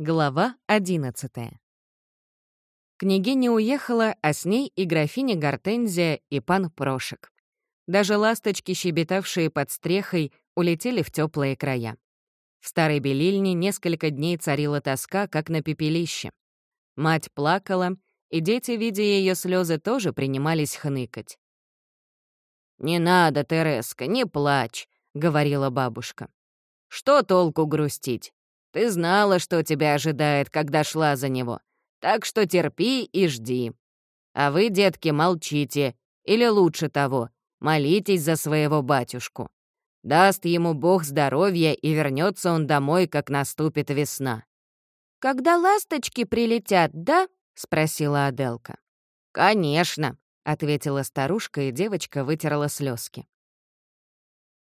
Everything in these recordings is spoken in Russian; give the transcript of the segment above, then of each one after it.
Глава одиннадцатая. Княгиня уехала, а с ней и графиня Гортензия, и пан Прошек. Даже ласточки, щебетавшие под стрехой, улетели в теплые края. В старой белильне несколько дней царила тоска, как на пепелище. Мать плакала, и дети, видя ее слезы, тоже принимались хныкать. «Не надо, Тереска, не плачь», — говорила бабушка. «Что толку грустить? Ты знала, что тебя ожидает, когда шла за него. Так что терпи и жди. А вы, детки, молчите. Или лучше того, молитесь за своего батюшку. Даст ему Бог здоровья, и вернется он домой, как наступит весна». «Когда ласточки прилетят, да?» — спросила Аделка. «Конечно», — ответила старушка, и девочка вытерла слезки.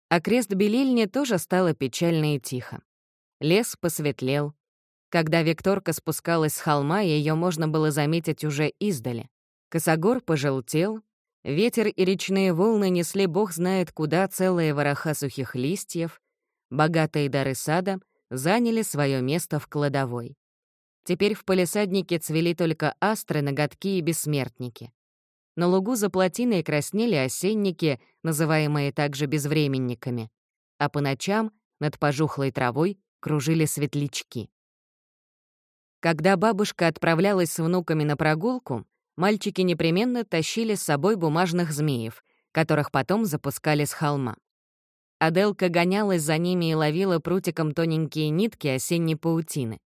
А крест Белильни тоже стало печально и тихо. Лес посветлел. Когда Викторка спускалась с холма, ее можно было заметить уже издали. Косогор пожелтел, ветер и речные волны несли бог знает куда целые вороха сухих листьев, богатые дары сада заняли свое место в кладовой. Теперь в полисаднике цвели только астры, ноготки и бессмертники. На лугу за плотиной краснели осенники, называемые также безвременниками, а по ночам над пожухлой травой кружили светлячки. Когда бабушка отправлялась с внуками на прогулку, мальчики непременно тащили с собой бумажных змеев, которых потом запускали с холма. Аделка гонялась за ними и ловила прутиком тоненькие нитки осенней паутины.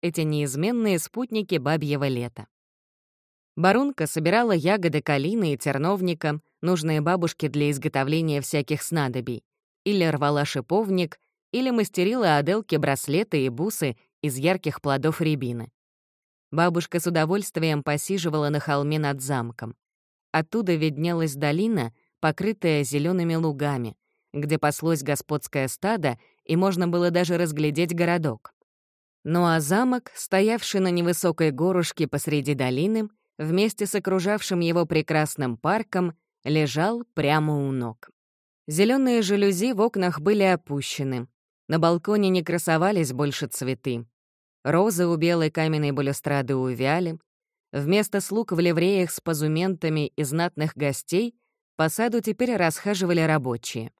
Эти неизменные спутники бабьего лета. Барунка собирала ягоды калины и терновника, нужные бабушке для изготовления всяких снадобий, или рвала шиповник, или мастерила Аделке браслеты и бусы из ярких плодов рябины. Бабушка с удовольствием посиживала на холме над замком. Оттуда виднелась долина, покрытая зелеными лугами, где паслось господское стадо, и можно было даже разглядеть городок. Ну а замок, стоявший на невысокой горушке посреди долины, вместе с окружавшим его прекрасным парком, лежал прямо у ног. Зеленые жалюзи в окнах были опущены, на балконе не красовались больше цветы. Розы у белой каменной балюстрады увяли. Вместо слуг в ливреях с позументами и знатных гостей по саду теперь расхаживали рабочие.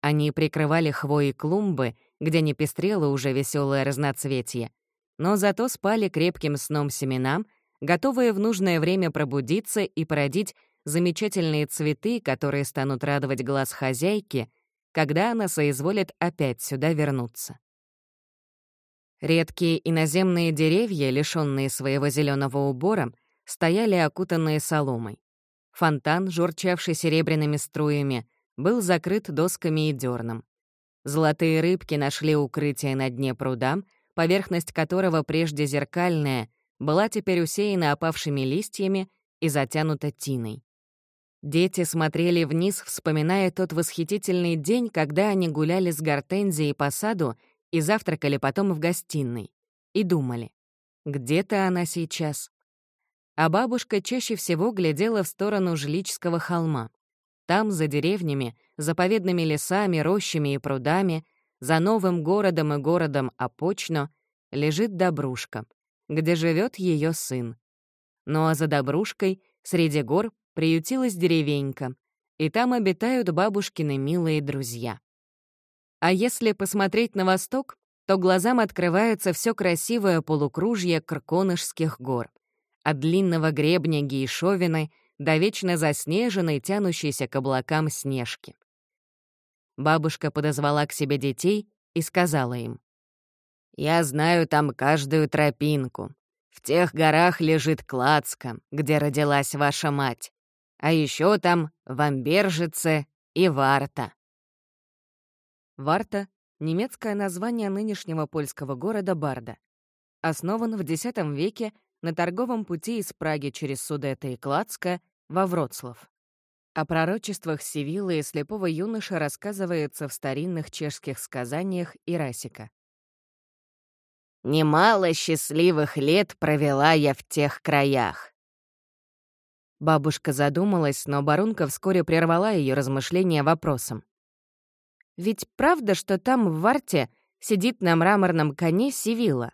Они прикрывали хвои клумбы, где не пестрело уже веселое разноцветие, но зато спали крепким сном семенам, готовые в нужное время пробудиться и породить замечательные цветы, которые станут радовать глаз хозяйки когда она соизволит опять сюда вернуться. Редкие иноземные деревья, лишённые своего зеленого убора, стояли окутанные соломой. Фонтан, журчавший серебряными струями, был закрыт досками и дерном. Золотые рыбки нашли укрытие на дне пруда, поверхность которого прежде зеркальная, была теперь усеяна опавшими листьями и затянута тиной. Дети смотрели вниз, вспоминая тот восхитительный день, когда они гуляли с Гортензией по саду и завтракали потом в гостиной, и думали, где-то она сейчас. А бабушка чаще всего глядела в сторону Жличского холма. Там, за деревнями, заповедными лесами, рощами и прудами, за новым городом и городом Апочно, лежит Добрушка, где живет ее сын. Ну а за Добрушкой, среди гор, приютилась деревенька, и там обитают бабушкины милые друзья. А если посмотреть на восток, то глазам открывается все красивое полукружье Крконышских гор, от длинного гребня Гейшовины до вечно заснеженной, тянущейся к облакам снежки. Бабушка подозвала к себе детей и сказала им, «Я знаю там каждую тропинку. В тех горах лежит Кладска, где родилась ваша мать. А еще там Вамбержице и Варта. Варта — немецкое название нынешнего польского города Барда. Основан в X веке на торговом пути из Праги через Судета и Клацка во Вроцлав. О пророчествах Сивилы и слепого юноша рассказывается в старинных чешских сказаниях Ирасика. «Немало счастливых лет провела я в тех краях. Бабушка задумалась, но барунка вскоре прервала ее размышления вопросом. «Ведь правда, что там в Варте сидит на мраморном коне Сивила?»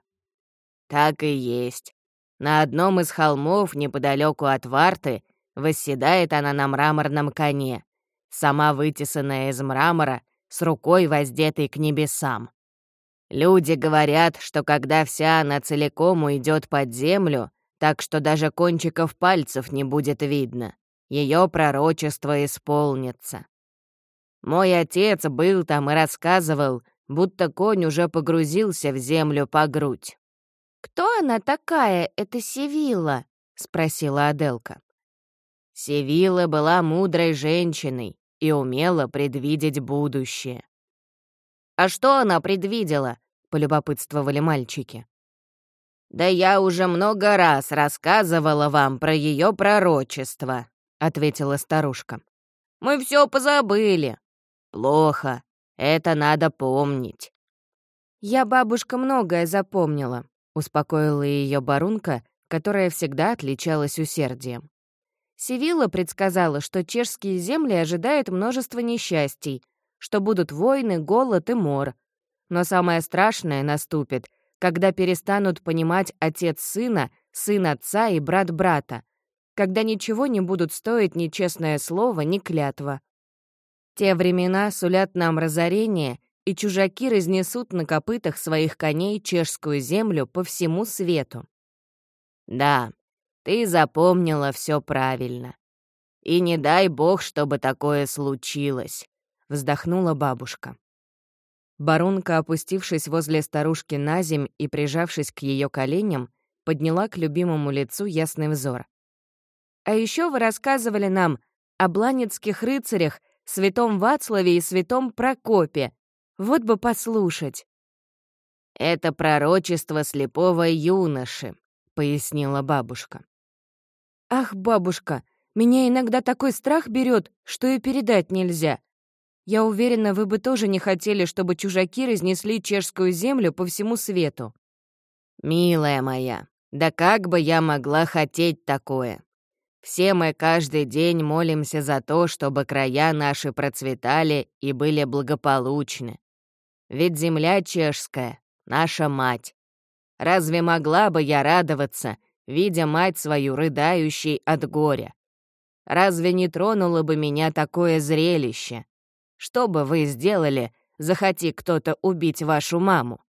Так и есть. На одном из холмов неподалеку от Варты восседает она на мраморном коне, сама вытесанная из мрамора, с рукой воздетой к небесам. Люди говорят, что когда вся она целиком уйдет под землю, так что даже кончиков пальцев не будет видно, ее пророчество исполнится. Мой отец был там и рассказывал, будто конь уже погрузился в землю по грудь. «Кто она такая, эта Севилла?» — спросила Аделка. Севилла была мудрой женщиной и умела предвидеть будущее. «А что она предвидела?» — полюбопытствовали мальчики. «Да я уже много раз рассказывала вам про ее пророчество», — ответила старушка. «Мы все позабыли. Плохо. Это надо помнить». «Я, бабушка, многое запомнила», — успокоила ее Барунка, которая всегда отличалась усердием. Севилла предсказала, что чешские земли ожидают множество несчастий, что будут войны, голод и мор. Но самое страшное наступит, когда перестанут понимать отец сына, сын отца и брат брата, когда ничего не будут стоить ни честное слово, ни клятва. Те времена сулят нам разорение, и чужаки разнесут на копытах своих коней чешскую землю по всему свету. Да, ты запомнила все правильно. И не дай бог, чтобы такое случилось, вздохнула бабушка. Барунка, опустившись возле старушки на земь и прижавшись к ее коленям, подняла к любимому лицу ясный взор. «А еще вы рассказывали нам о бланецких рыцарях, святом Вацлаве и святом Прокопе. Вот бы послушать». «Это пророчество слепого юноши», — пояснила бабушка. «Ах, бабушка, меня иногда такой страх берет, что и передать нельзя. Я уверена, вы бы тоже не хотели, чтобы чужаки разнесли чешскую землю по всему свету». «Милая моя, да как бы я могла хотеть такое? Все мы каждый день молимся за то, чтобы края наши процветали и были благополучны. Ведь земля чешская — наша мать. Разве могла бы я радоваться, видя мать свою рыдающей от горя? Разве не тронуло бы меня такое зрелище? Что бы вы сделали, захоти кто-то убить вашу маму?»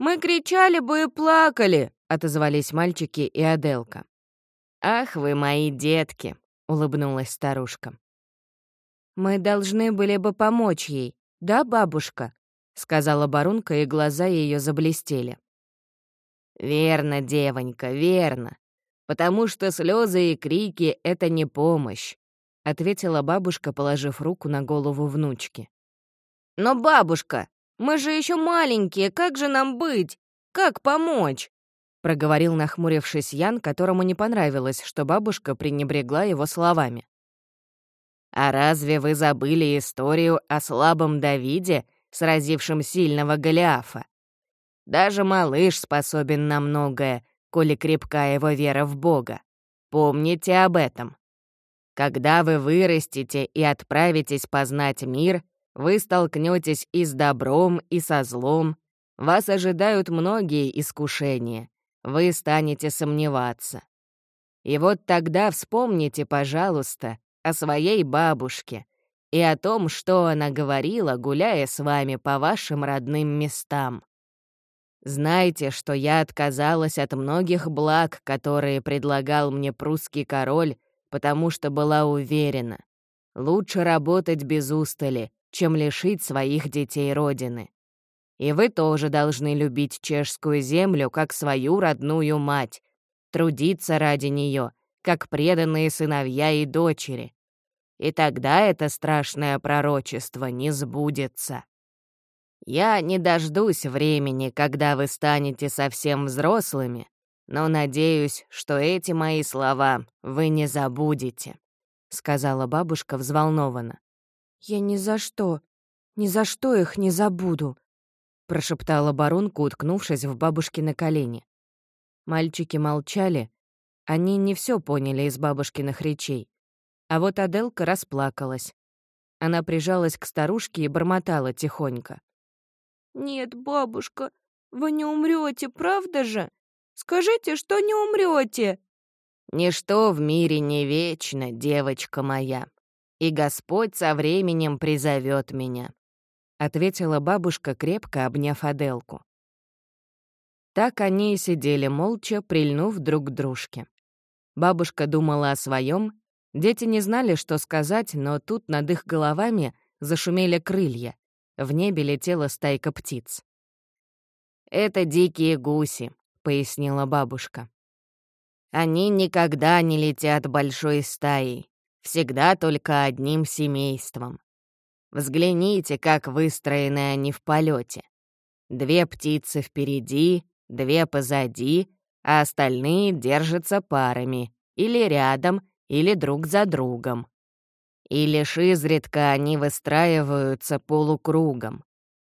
«Мы кричали бы и плакали», — отозвались мальчики и Аделка. «Ах вы мои детки!» — улыбнулась старушка. «Мы должны были бы помочь ей, да, бабушка?» — сказала Барунка, и глаза ее заблестели. «Верно, девонька, верно. Потому что слезы и крики — это не помощь», — ответила бабушка, положив руку на голову внучки. «Но, бабушка, мы же еще маленькие, как же нам быть? Как помочь?» — проговорил, нахмурившись Ян, которому не понравилось, что бабушка пренебрегла его словами. «А разве вы забыли историю о слабом Давиде, сразившем сильного Голиафа? Даже малыш способен на многое, коли крепка его вера в Бога. Помните об этом. Когда вы вырастете и отправитесь познать мир, вы столкнетесь и с добром, и со злом. Вас ожидают многие искушения, вы станете сомневаться. И вот тогда вспомните, пожалуйста, о своей бабушке и о том, что она говорила, гуляя с вами по вашим родным местам. Знайте, что я отказалась от многих благ, которые предлагал мне прусский король, потому что была уверена. Лучше работать без устали, чем лишить своих детей родины. И вы тоже должны любить чешскую землю как свою родную мать, трудиться ради нее, как преданные сыновья и дочери. И тогда это страшное пророчество не сбудется. Я не дождусь времени, когда вы станете совсем взрослыми, но надеюсь, что эти мои слова вы не забудете», — сказала бабушка взволнованно. «Я ни за что, ни за что их не забуду», прошептала баронка, уткнувшись в бабушкины колени. Мальчики молчали. Они не все поняли из бабушкиных речей. А вот Аделка расплакалась. Она прижалась к старушке и бормотала тихонько. «Нет, бабушка, вы не умрете, правда же? Скажите, что не умрете. «Ничто в мире не вечно, девочка моя, и Господь со временем призовет меня», — ответила бабушка, крепко обняв Аделку. Так они и сидели молча, прильнув друг к дружке. Бабушка думала о своем, дети не знали, что сказать, но тут над их головами зашумели крылья. В небе летела стайка птиц. «Это дикие гуси», — пояснила бабушка. Они никогда не летят большой стаей, всегда только одним семейством. Взгляните, как выстроены они в полете. Две птицы впереди, две позади, а остальные держатся парами, или рядом, или друг за другом. И лишь изредка они выстраиваются полукругом.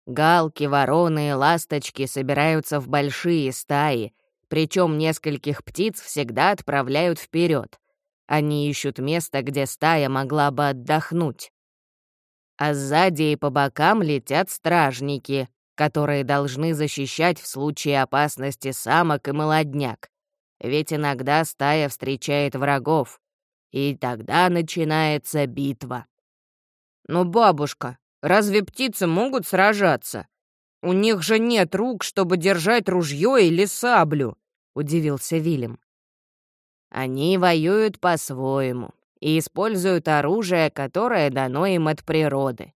Галки, вороны и ласточки собираются в большие стаи причем нескольких птиц всегда отправляют вперед. Они ищут место, где стая могла бы отдохнуть. А сзади и по бокам летят стражники, которые должны защищать в случае опасности самок и молодняк. Ведь иногда стая встречает врагов, и тогда начинается битва. «Но, бабушка, разве птицы могут сражаться? У них же нет рук, чтобы держать ружье или саблю», — удивился Вильям. «Они воюют по-своему и используют оружие, которое дано им от природы.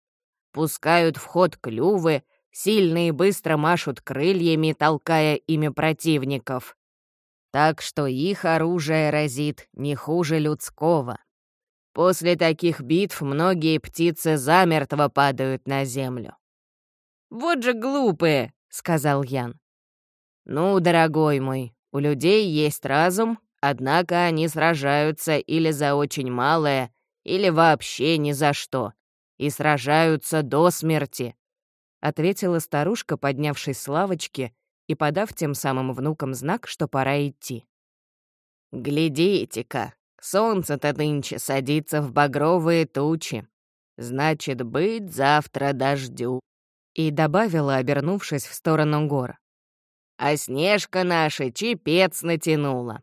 Пускают в ход клювы, сильно и быстро машут крыльями, толкая ими противников. Так что их оружие разит не хуже людского. После таких битв многие птицы замертво падают на землю. «Вот же глупые!» — сказал Ян. «Ну, дорогой мой, у людей есть разум, однако они сражаются или за очень малое, или вообще ни за что. И сражаются до смерти», — ответила старушка, поднявшись с лавочки и подав тем самым внукам знак, что пора идти. «Глядите-ка, солнце-то нынче садится в багровые тучи. Значит, быть завтра дождю», — и добавила, обернувшись в сторону гор а Снежка наша чепец натянула.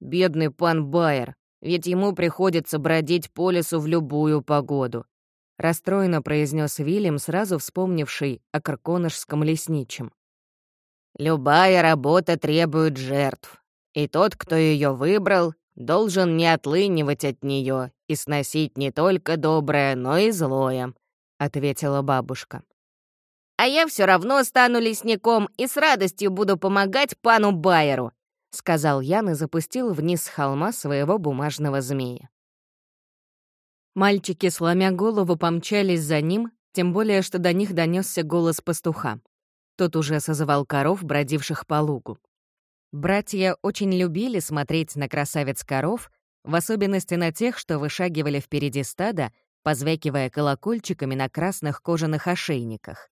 Бедный пан Байер, ведь ему приходится бродить по лесу в любую погоду. Расстроенно произнес Вильям, сразу вспомнивший о карконышском лесничем. «Любая работа требует жертв, и тот, кто ее выбрал, должен не отлынивать от нее и сносить не только доброе, но и злое», — ответила бабушка. А я все равно стану лесником и с радостью буду помогать пану Байеру», — сказал Ян и запустил вниз с холма своего бумажного змея. Мальчики, сломя голову, помчались за ним, тем более, что до них донесся голос пастуха. Тот уже созывал коров, бродивших по лугу. Братья очень любили смотреть на красавец-коров, в особенности на тех, что вышагивали впереди стада, позвякивая колокольчиками на красных кожаных ошейниках.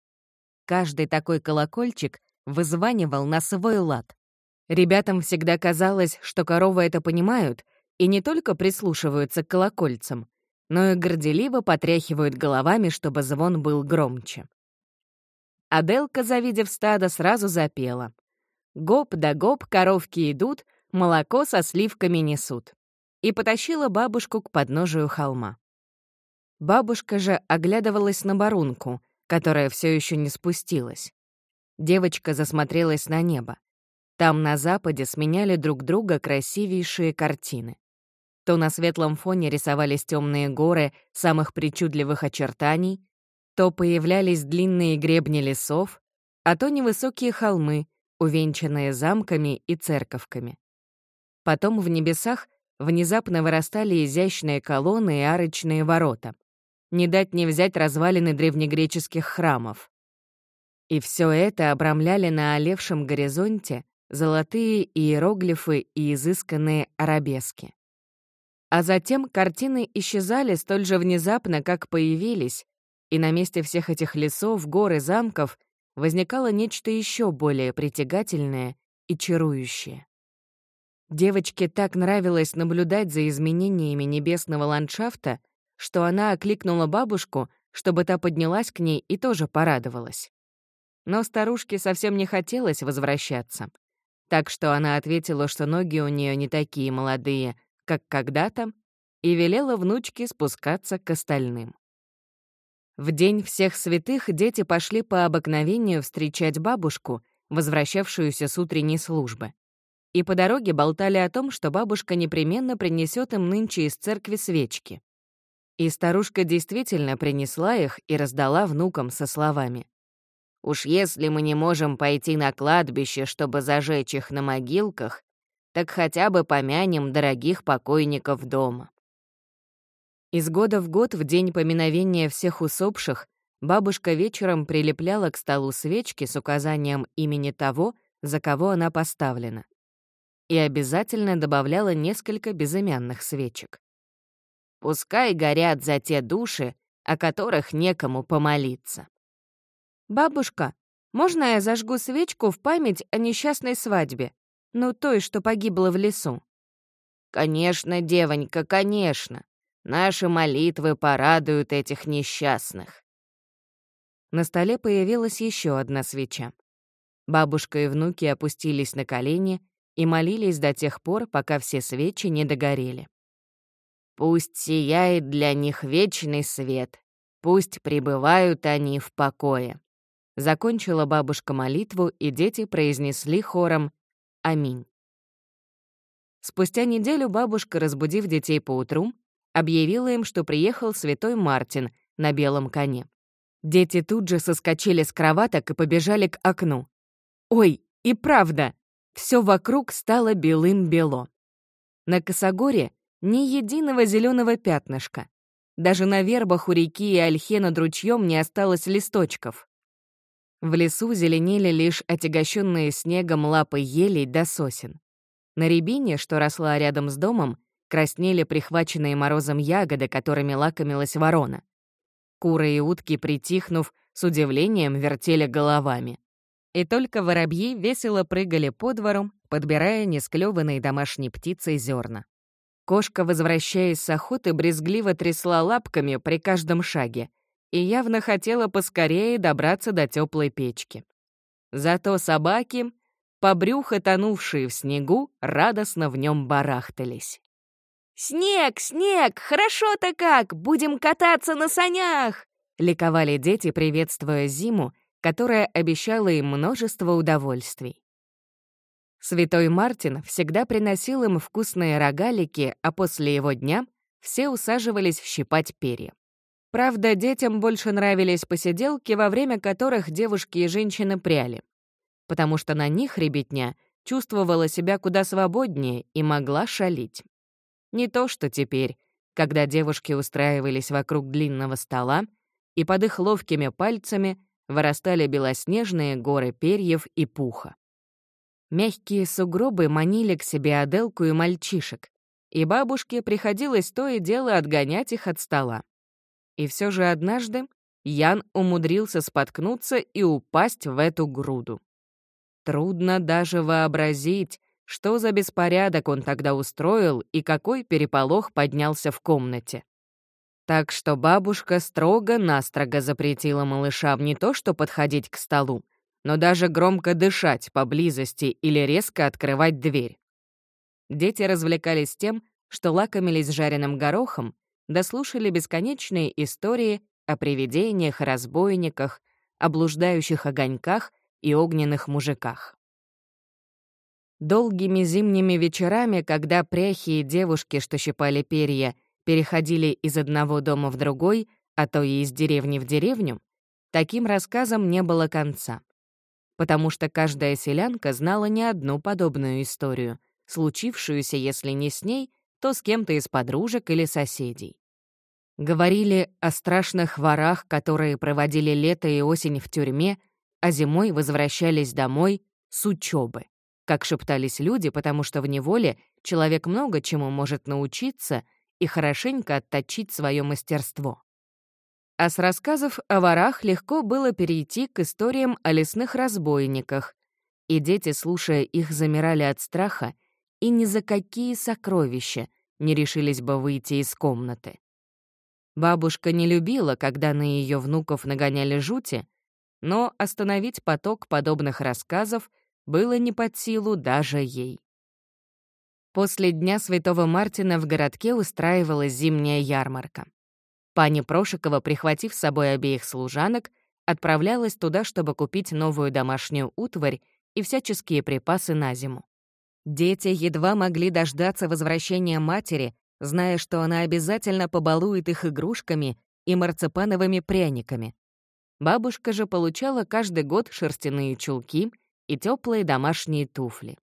Каждый такой колокольчик вызванивал на свой лад. Ребятам всегда казалось, что коровы это понимают и не только прислушиваются к колокольцам, но и горделиво потряхивают головами, чтобы звон был громче. Аделка, завидев стадо, сразу запела. «Гоп да гоп, коровки идут, молоко со сливками несут» и потащила бабушку к подножию холма. Бабушка же оглядывалась на барунку — которая все еще не спустилась. Девочка засмотрелась на небо. Там на западе сменяли друг друга красивейшие картины. То на светлом фоне рисовались темные горы самых причудливых очертаний, то появлялись длинные гребни лесов, а то невысокие холмы, увенчанные замками и церковками. Потом в небесах внезапно вырастали изящные колонны и арочные ворота не дать не взять развалины древнегреческих храмов. И все это обрамляли на олевшем горизонте золотые иероглифы и изысканные арабески. А затем картины исчезали столь же внезапно, как появились, и на месте всех этих лесов, гор и замков возникало нечто еще более притягательное и чарующее. Девочке так нравилось наблюдать за изменениями небесного ландшафта, что она окликнула бабушку, чтобы та поднялась к ней и тоже порадовалась. Но старушке совсем не хотелось возвращаться. так что она ответила, что ноги у нее не такие молодые, как когда-то, и велела внучке спускаться к остальным. В день всех святых дети пошли по обыкновению встречать бабушку, возвращавшуюся с утренней службы. И по дороге болтали о том, что бабушка непременно принесет им нынче из церкви свечки. И старушка действительно принесла их и раздала внукам со словами. «Уж если мы не можем пойти на кладбище, чтобы зажечь их на могилках, так хотя бы помянем дорогих покойников дома». Из года в год, в день поминовения всех усопших, бабушка вечером прилепляла к столу свечки с указанием имени того, за кого она поставлена. И обязательно добавляла несколько безымянных свечек. Пускай горят за те души, о которых некому помолиться. «Бабушка, можно я зажгу свечку в память о несчастной свадьбе? Ну, той, что погибла в лесу?» «Конечно, девонька, конечно. Наши молитвы порадуют этих несчастных». На столе появилась еще одна свеча. Бабушка и внуки опустились на колени и молились до тех пор, пока все свечи не догорели. Пусть сияет для них вечный свет, пусть пребывают они в покое. Закончила бабушка молитву, и дети произнесли хором «Аминь». Спустя неделю бабушка, разбудив детей поутру, объявила им, что приехал святой Мартин на белом коне. Дети тут же соскочили с кроваток и побежали к окну. Ой, и правда, все вокруг стало белым-бело. На косогоре ни единого зеленого пятнышка. Даже на вербах у реки и ольхе над ручьем не осталось листочков. В лесу зеленели лишь отягощенные снегом лапы елей до сосен. На рябине, что росла рядом с домом, краснели прихваченные морозом ягоды, которыми лакомилась ворона. Куры и утки, притихнув, с удивлением вертели головами. И только воробьи весело прыгали по двору, подбирая несклёванные домашней птицей зерна. Кошка, возвращаясь с охоты, брезгливо трясла лапками при каждом шаге и явно хотела поскорее добраться до теплой печки. Зато собаки, по брюхо тонувшие в снегу, радостно в нем барахтались. «Снег, снег! Хорошо-то как! Будем кататься на санях!» — ликовали дети, приветствуя зиму, которая обещала им множество удовольствий. Святой Мартин всегда приносил им вкусные рогалики, а после его дня все усаживались щипать перья. Правда, детям больше нравились посиделки, во время которых девушки и женщины пряли, потому что на них ребятня чувствовала себя куда свободнее и могла шалить. Не то что теперь, когда девушки устраивались вокруг длинного стола, и под их ловкими пальцами вырастали белоснежные горы перьев и пуха. Мягкие сугробы манили к себе Аделку и мальчишек, и бабушке приходилось то и дело отгонять их от стола. И все же однажды Ян умудрился споткнуться и упасть в эту груду. Трудно даже вообразить, что за беспорядок он тогда устроил и какой переполох поднялся в комнате. Так что бабушка строго-настрого запретила малышам не то что подходить к столу, но даже громко дышать поблизости или резко открывать дверь. Дети развлекались тем, что лакомились жареным горохом, дослушали бесконечные истории о привидениях, разбойниках, о огоньках и огненных мужиках. Долгими зимними вечерами, когда пряхи и девушки, что щипали перья, переходили из одного дома в другой, а то и из деревни в деревню, таким рассказам не было конца потому что каждая селянка знала не одну подобную историю, случившуюся, если не с ней, то с кем-то из подружек или соседей. Говорили о страшных ворах, которые проводили лето и осень в тюрьме, а зимой возвращались домой с учебы. Как шептались люди, потому что в неволе человек много чему может научиться и хорошенько отточить свое мастерство. А с рассказов о ворах легко было перейти к историям о лесных разбойниках, и дети, слушая их, замирали от страха и ни за какие сокровища не решились бы выйти из комнаты. Бабушка не любила, когда на ее внуков нагоняли жути, но остановить поток подобных рассказов было не под силу даже ей. После Дня Святого Мартина в городке устраивалась зимняя ярмарка. Пани Прошикова, прихватив с собой обеих служанок, отправлялась туда, чтобы купить новую домашнюю утварь и всяческие припасы на зиму. Дети едва могли дождаться возвращения матери, зная, что она обязательно побалует их игрушками и марципановыми пряниками. Бабушка же получала каждый год шерстяные чулки и теплые домашние туфли.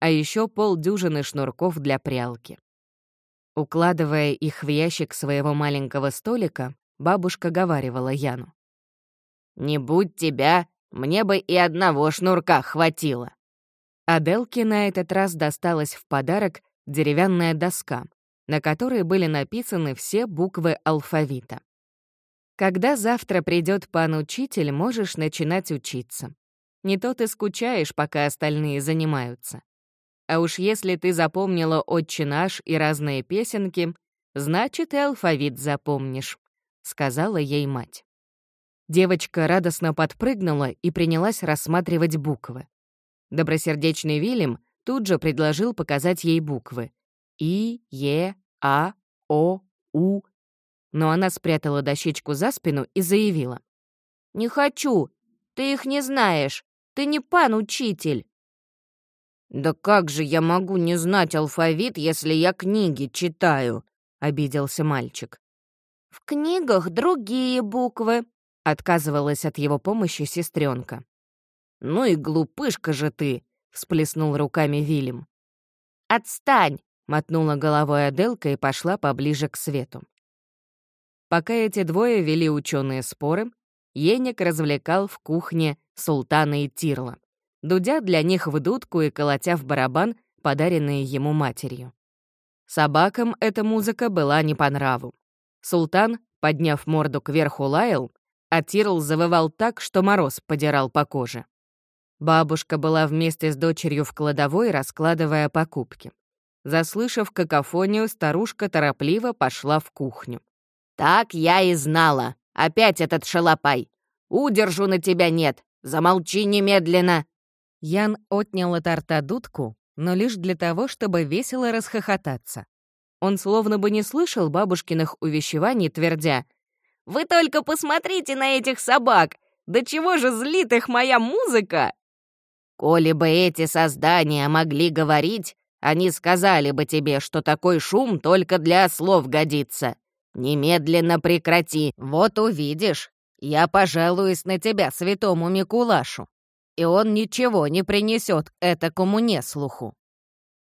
А еще полдюжины шнурков для прялки. Укладывая их в ящик своего маленького столика, бабушка говаривала Яну. «Не будь тебя, мне бы и одного шнурка хватило». Аделке на этот раз досталась в подарок деревянная доска, на которой были написаны все буквы алфавита. Когда завтра придет пан-учитель, можешь начинать учиться. Не то ты скучаешь, пока остальные занимаются. А уж если ты запомнила «Отче наш» и разные песенки, значит, и алфавит запомнишь», — сказала ей мать. Девочка радостно подпрыгнула и принялась рассматривать буквы. Добросердечный Вильям тут же предложил показать ей буквы. И, Е, А, О, У. Но она спрятала дощечку за спину и заявила. «Не хочу. Ты их не знаешь. Ты не пан-учитель». «Да как же я могу не знать алфавит, если я книги читаю?» — обиделся мальчик. «В книгах другие буквы», — отказывалась от его помощи сестренка. «Ну и глупышка же ты!» — всплеснул руками Вильям. «Отстань!» — мотнула головой Аделка и пошла поближе к свету. Пока эти двое вели ученые споры, Еник развлекал в кухне султана и Тирла, дудя для них в дудку и колотя в барабан, подаренные ему матерью. Собакам эта музыка была не по нраву. Султан, подняв морду кверху, лаял, а Тирл завывал так, что мороз подирал по коже. Бабушка была вместе с дочерью в кладовой, раскладывая покупки. Заслышав какофонию, старушка торопливо пошла в кухню. «Так я и знала. Опять этот шалопай. Удержу на тебя нет. Замолчи немедленно!» Ян отнял от рта дудку, но лишь для того, чтобы весело расхохотаться. Он словно бы не слышал бабушкиных увещеваний, твердя «Вы только посмотрите на этих собак! Да чего же злит их моя музыка!» «Коли бы эти создания могли говорить, они сказали бы тебе, что такой шум только для слов годится. Немедленно прекрати, вот увидишь. Я пожалуюсь на тебя святому Микулашу, и он ничего не принесет этакому неслуху».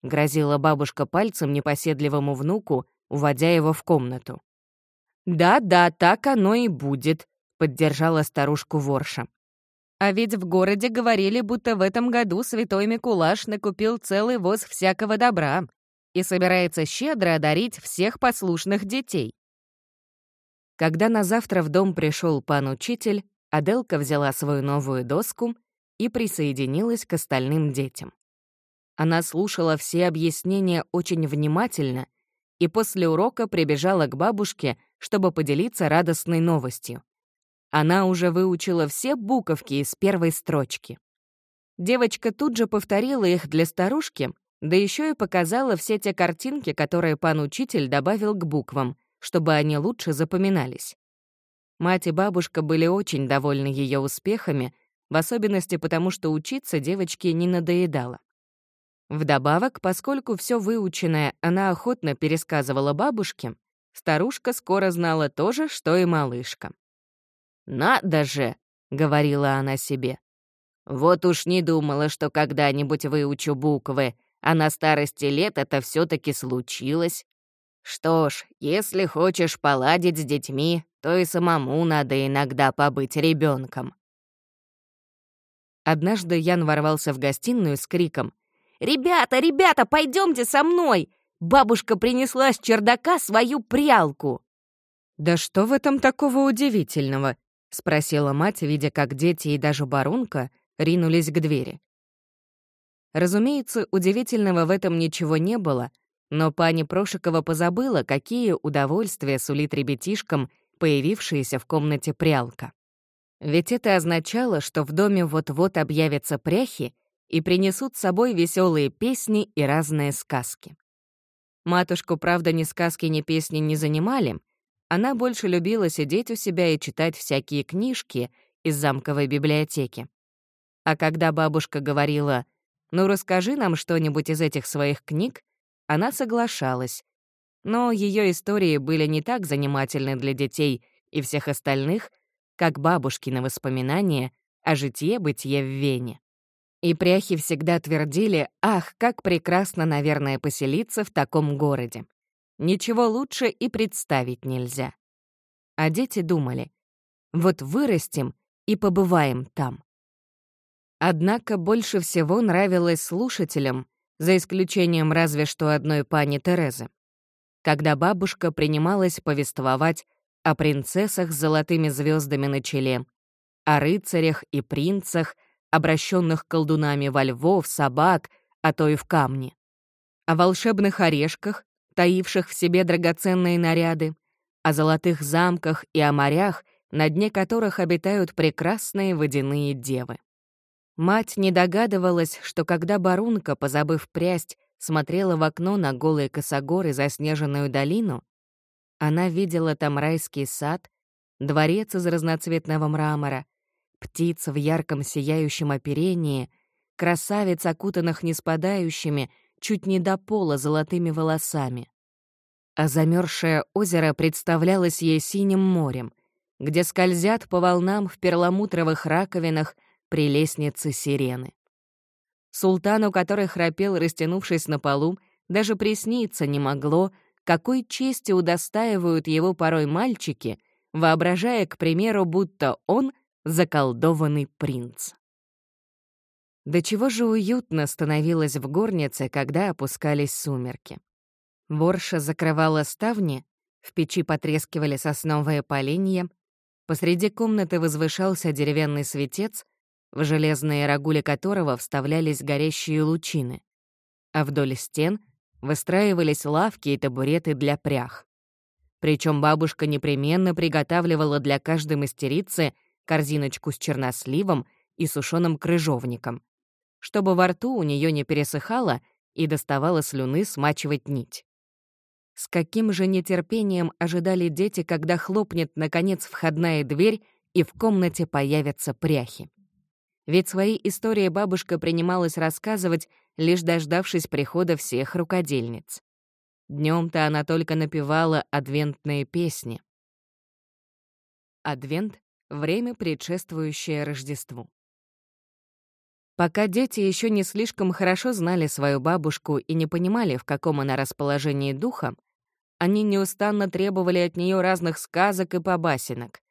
Грозила бабушка пальцем непоседливому внуку, уводя его в комнату. «Да-да, так оно и будет», — поддержала старушку Ворша. А ведь в городе говорили, будто в этом году святой Микулаш накупил целый воз всякого добра и собирается щедро одарить всех послушных детей. Когда на завтра в дом пришел пан-учитель, Аделка взяла свою новую доску и присоединилась к остальным детям. Она слушала все объяснения очень внимательно и после урока прибежала к бабушке, чтобы поделиться радостной новостью. Она уже выучила все буковки из первой строчки. Девочка тут же повторила их для старушки, да еще и показала все те картинки, которые пан-учитель добавил к буквам, чтобы они лучше запоминались. Мать и бабушка были очень довольны ее успехами, в особенности потому, что учиться девочке не надоедало. Вдобавок, поскольку все выученное она охотно пересказывала бабушке, старушка скоро знала то же, что и малышка. «Надо же!» — говорила она себе. «Вот уж не думала, что когда-нибудь выучу буквы, а на старости лет это все таки случилось. Что ж, если хочешь поладить с детьми, то и самому надо иногда побыть ребенком. Однажды Ян ворвался в гостиную с криком «Ребята, ребята, пойдемте со мной! Бабушка принесла с чердака свою прялку!» «Да что в этом такого удивительного?» — спросила мать, видя, как дети и даже барунка ринулись к двери. Разумеется, удивительного в этом ничего не было, но пани Прошикова позабыла, какие удовольствия сулит ребятишкам появившаяся в комнате прялка. Ведь это означало, что в доме вот-вот объявятся пряхи, и принесут с собой веселые песни и разные сказки. Матушку, правда, ни сказки, ни песни не занимали. Она больше любила сидеть у себя и читать всякие книжки из замковой библиотеки. А когда бабушка говорила «Ну, расскажи нам что-нибудь из этих своих книг», она соглашалась. Но ее истории были не так занимательны для детей и всех остальных, как бабушкины воспоминания о житье-бытие в Вене. И пряхи всегда твердили, ах, как прекрасно, наверное, поселиться в таком городе. Ничего лучше и представить нельзя. А дети думали, вот вырастем и побываем там. Однако больше всего нравилось слушателям, за исключением разве что одной пани Терезы, когда бабушка принималась повествовать о принцессах с золотыми звездами на челе, о рыцарях и принцах, обращенных колдунами во львов, собак, а то и в камни. О волшебных орешках, таивших в себе драгоценные наряды, о золотых замках и о морях, на дне которых обитают прекрасные водяные девы. Мать не догадывалась, что когда Барунка, позабыв прясть, смотрела в окно на голые косогоры заснеженную долину, она видела там райский сад, дворец из разноцветного мрамора, птиц в ярком сияющем оперении, красавиц, окутанных неспадающими, чуть не до пола золотыми волосами. А замерзшее озеро представлялось ей синим морем, где скользят по волнам в перламутровых раковинах прелестницы сирены. Султану, который храпел, растянувшись на полу, даже присниться не могло, какой чести удостаивают его порой мальчики, воображая, к примеру, будто он — заколдованный принц. До чего же уютно становилось в горнице, когда опускались сумерки. Ворша закрывала ставни, в печи потрескивали сосновые поленья, посреди комнаты возвышался деревянный светец, в железные рогули которого вставлялись горящие лучины, а вдоль стен выстраивались лавки и табуреты для прях. Причем бабушка непременно приготавливала для каждой мастерицы — корзиночку с черносливом и сушеным крыжовником, чтобы во рту у нее не пересыхало и доставала слюны смачивать нить. С каким же нетерпением ожидали дети, когда хлопнет, наконец, входная дверь и в комнате появятся пряхи. Ведь свои истории бабушка принималась рассказывать, лишь дождавшись прихода всех рукодельниц. Днем-то она только напевала адвентные песни. Адвент время, предшествующее Рождеству. Пока дети еще не слишком хорошо знали свою бабушку и не понимали, в каком она расположении духа, они неустанно требовали от нее разных сказок и побасенок.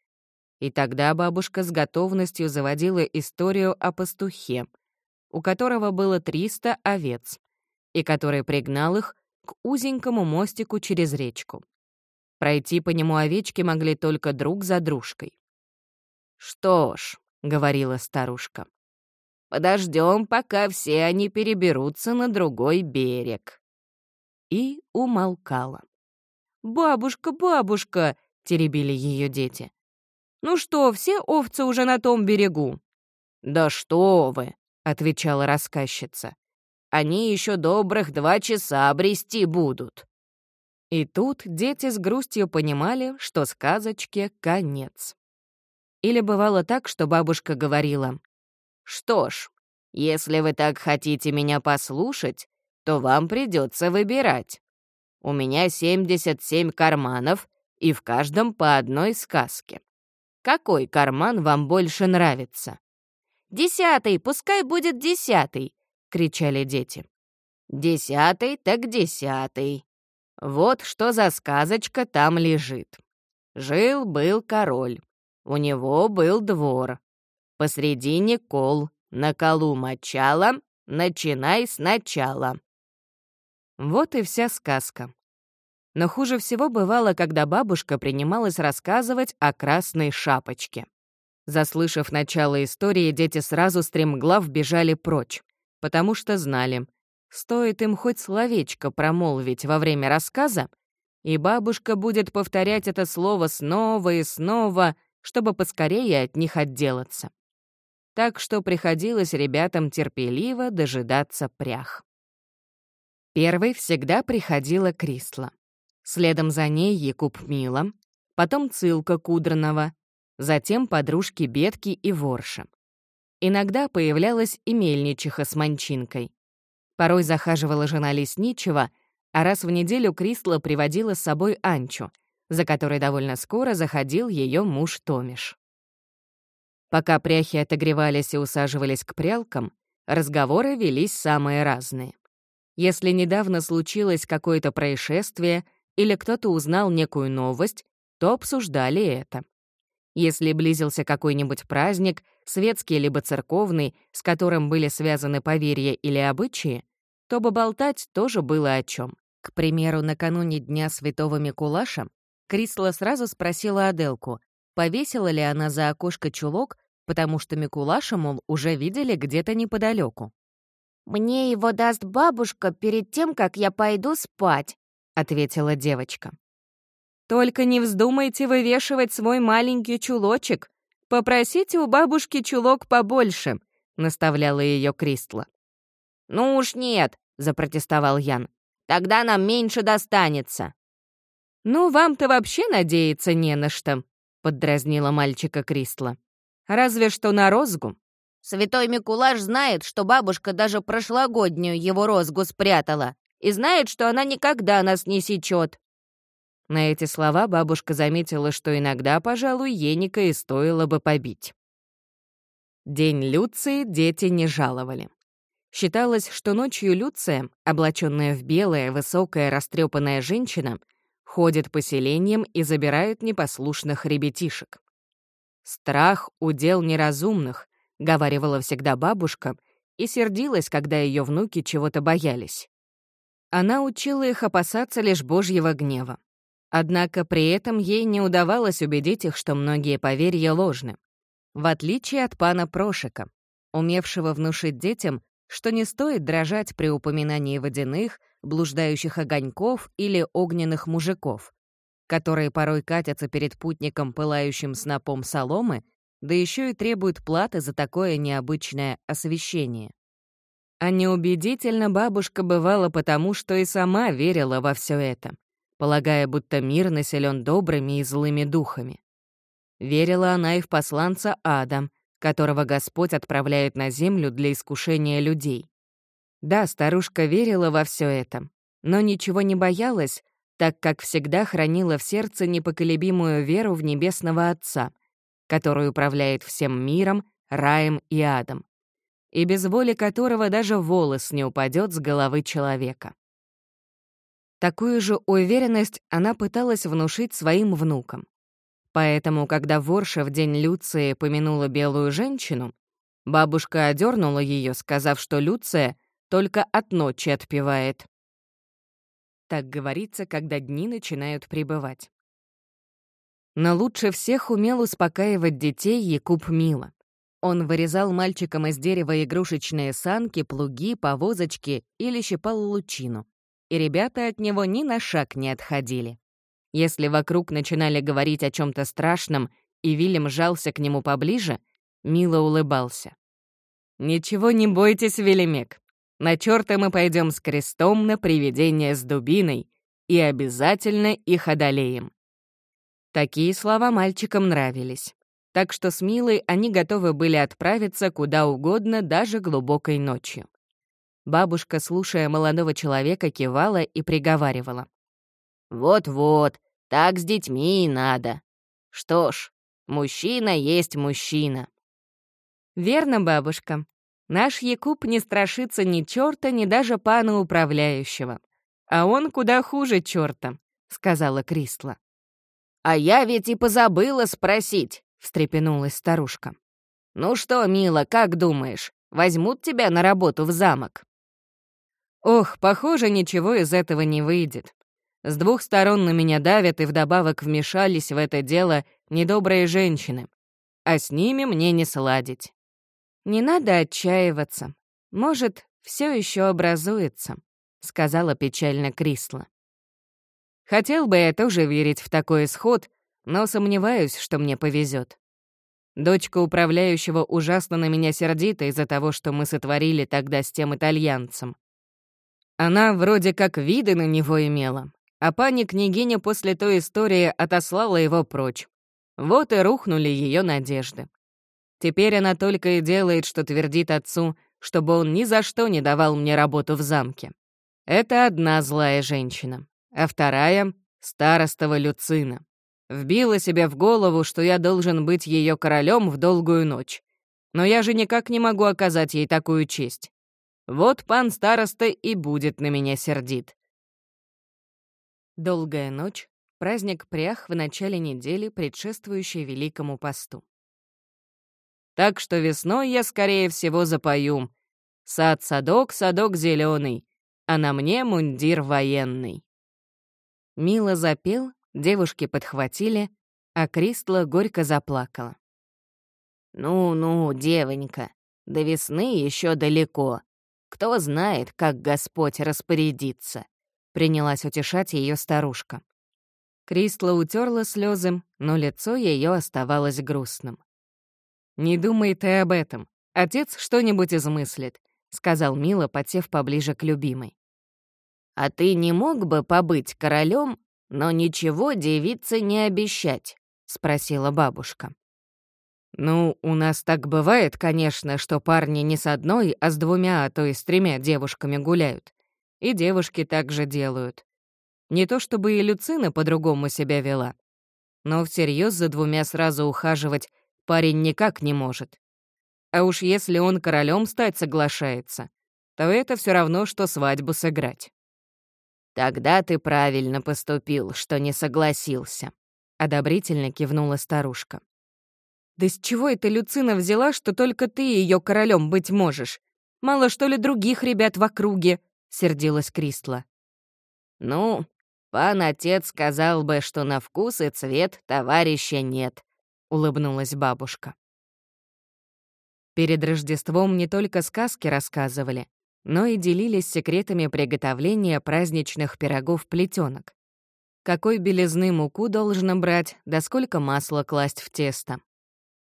И тогда бабушка с готовностью заводила историю о пастухе, у которого было 300 овец, и который пригнал их к узенькому мостику через речку. Пройти по нему овечки могли только друг за дружкой. «Что ж», — говорила старушка, — «подождем, пока все они переберутся на другой берег». И умолкала. «Бабушка, бабушка!» — теребили ее дети. «Ну что, все овцы уже на том берегу?» «Да что вы!» — отвечала рассказчица. «Они еще добрых два часа обрести будут». И тут дети с грустью понимали, что сказочке конец. Или бывало так, что бабушка говорила, «Что ж, если вы так хотите меня послушать, то вам придется выбирать. У меня 77 карманов, и в каждом по одной сказке. Какой карман вам больше нравится?» «Десятый, пускай будет десятый!» — кричали дети. «Десятый так десятый. Вот что за сказочка там лежит. Жил-был король. У него был двор. Посредине кол, на колу мочала, начинай сначала. Вот и вся сказка. Но хуже всего бывало, когда бабушка принималась рассказывать о красной шапочке. Заслышав начало истории, дети сразу стремглав бежали прочь, потому что знали, стоит им хоть словечко промолвить во время рассказа, и бабушка будет повторять это слово снова и снова, чтобы поскорее от них отделаться. так что приходилось ребятам терпеливо дожидаться прях. Первой всегда приходила Крисла. Следом за ней Якуб Мила, потом Цилка Кудранова, затем подружки Бетки и Ворша. Иногда появлялась и мельничиха с манчинкой. Порой захаживала жена лесничего, а раз в неделю Крисла приводила с собой Анчу, за которой довольно скоро заходил ее муж Томиш. Пока пряхи отогревались и усаживались к прялкам, разговоры велись самые разные. Если недавно случилось какое-то происшествие или кто-то узнал некую новость, то обсуждали это. Если близился какой-нибудь праздник, светский либо церковный, с которым были связаны поверья или обычаи, то поболтать тоже было о чем. К примеру, накануне Дня Святого Микулаша Крисла сразу спросила Аделку, повесила ли она за окошко чулок, потому что Микулаша, мол, уже видели где-то неподалеку. «Мне его даст бабушка перед тем, как я пойду спать», — ответила девочка. «Только не вздумайте вывешивать свой маленький чулочек. Попросите у бабушки чулок побольше», — наставляла ее Кристла. «Ну уж нет», — запротестовал Ян. «Тогда нам меньше достанется». «Ну, вам-то вообще надеяться не на что», — поддразнила мальчика Кристла. «Разве что на розгу». Святой Микулаш знает, что бабушка даже прошлогоднюю его розгу спрятала, и знает, что она никогда нас не сечет. На эти слова бабушка заметила, что иногда, пожалуй, Еника и стоило бы побить. День Люции дети не жаловали. Считалось, что ночью Люция, облаченная в белое, высокая, растрепанная женщина, ходит по селениям и забирает непослушных ребятишек. Страх — удел неразумных, — говаривала всегда бабушка, и сердилась, когда ее внуки чего-то боялись. Она учила их опасаться лишь Божьего гнева. Однако при этом ей не удавалось убедить их, что многие поверья ложны. В отличие от пана Прошика, умевшего внушить детям, что не стоит дрожать при упоминании водяных, блуждающих огоньков или огненных мужиков, которые порой катятся перед путником, пылающим снопом соломы, да еще и требуют платы за такое необычное освещение. А неубедительно бабушка бывала потому, что и сама верила во все это, полагая, будто мир населен добрыми и злыми духами. Верила она и в посланца Адам, которого Господь отправляет на землю для искушения людей. Да, старушка верила во все это, но ничего не боялась, так как всегда хранила в сердце непоколебимую веру в Небесного Отца — который управляет всем миром, раем и адом, и без воли которого даже волос не упадет с головы человека. Такую же уверенность она пыталась внушить своим внукам. Поэтому, когда Ворша в день Люции помянула белую женщину, бабушка одернула ее, сказав, что Люция только от ночи отпевает. Так говорится, когда дни начинают прибывать. Но лучше всех умел успокаивать детей Якуб Мила. Он вырезал мальчикам из дерева игрушечные санки, плуги, повозочки или щипал лучину. И ребята от него ни на шаг не отходили. Если вокруг начинали говорить о чем то страшном, и Вильям жался к нему поближе, Мила улыбался. «Ничего не бойтесь, Велимек. На черта мы пойдем с крестом на привидение с дубиной и обязательно их одолеем. Такие слова мальчикам нравились. Так что с Милой они готовы были отправиться куда угодно, даже глубокой ночью. Бабушка, слушая молодого человека, кивала и приговаривала. «Вот-вот, так с детьми и надо. Что ж, мужчина есть мужчина». «Верно, бабушка. Наш Якуб не страшится ни черта, ни даже пана управляющего. А он куда хуже черта», — сказала Крисла. «А я ведь и позабыла спросить», — встрепенулась старушка. «Ну что, мила, как думаешь, возьмут тебя на работу в замок?» «Ох, похоже, ничего из этого не выйдет. С двух сторон на меня давят и вдобавок вмешались в это дело недобрые женщины, а с ними мне не сладить. Не надо отчаиваться. Может, все еще образуется», — сказала печально Крисла. Хотел бы я тоже верить в такой исход, но сомневаюсь, что мне повезет. Дочка управляющего ужасно на меня сердита из-за того, что мы сотворили тогда с тем итальянцем. Она вроде как виды на него имела, а пани-княгиня после той истории отослала его прочь. Вот и рухнули ее надежды. Теперь она только и делает, что твердит отцу, чтобы он ни за что не давал мне работу в замке. Это одна злая женщина, а вторая — старостова Люцина. Вбила себе в голову, что я должен быть ее королем в долгую ночь. Но я же никак не могу оказать ей такую честь. Вот пан староста и будет на меня сердит. Долгая ночь — праздник прях в начале недели, предшествующей Великому посту. Так что весной я, скорее всего, запою «Сад-садок, садок зеленый, а на мне мундир военный». Мило запел, Девушки подхватили, а Кристла горько заплакала. «Ну-ну, девонька, до весны еще далеко. Кто знает, как Господь распорядится», — принялась утешать ее старушка. Кристла утерла слезы, но лицо ее оставалось грустным. «Не думай ты об этом. Отец что-нибудь измыслит», — сказал Мила, подсев поближе к любимой. «А ты не мог бы побыть королем «Но ничего девице не обещать», — спросила бабушка. «Ну, у нас так бывает, конечно, что парни не с одной, а с двумя, а то и с тремя девушками гуляют. И девушки так же делают. Не то чтобы и Люцина по-другому себя вела. Но всерьез за двумя сразу ухаживать парень никак не может. А уж если он королем стать соглашается, то это все равно, что свадьбу сыграть. «Тогда ты правильно поступил, что не согласился», — одобрительно кивнула старушка. «Да с чего это Люцина взяла, что только ты ее королем быть можешь? Мало что ли других ребят в округе?» — сердилась Кристла. «Ну, пан отец сказал бы, что на вкус и цвет товарища нет», — улыбнулась бабушка. Перед Рождеством не только сказки рассказывали, но и делились секретами приготовления праздничных пирогов плетенок. Какой белизны муку должно брать, да сколько масла класть в тесто.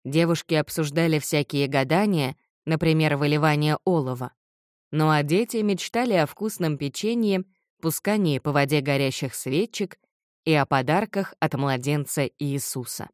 Девушки обсуждали всякие гадания, например, выливание олова. Ну а дети мечтали о вкусном печенье, пускании по воде горящих свечек и о подарках от младенца Иисуса.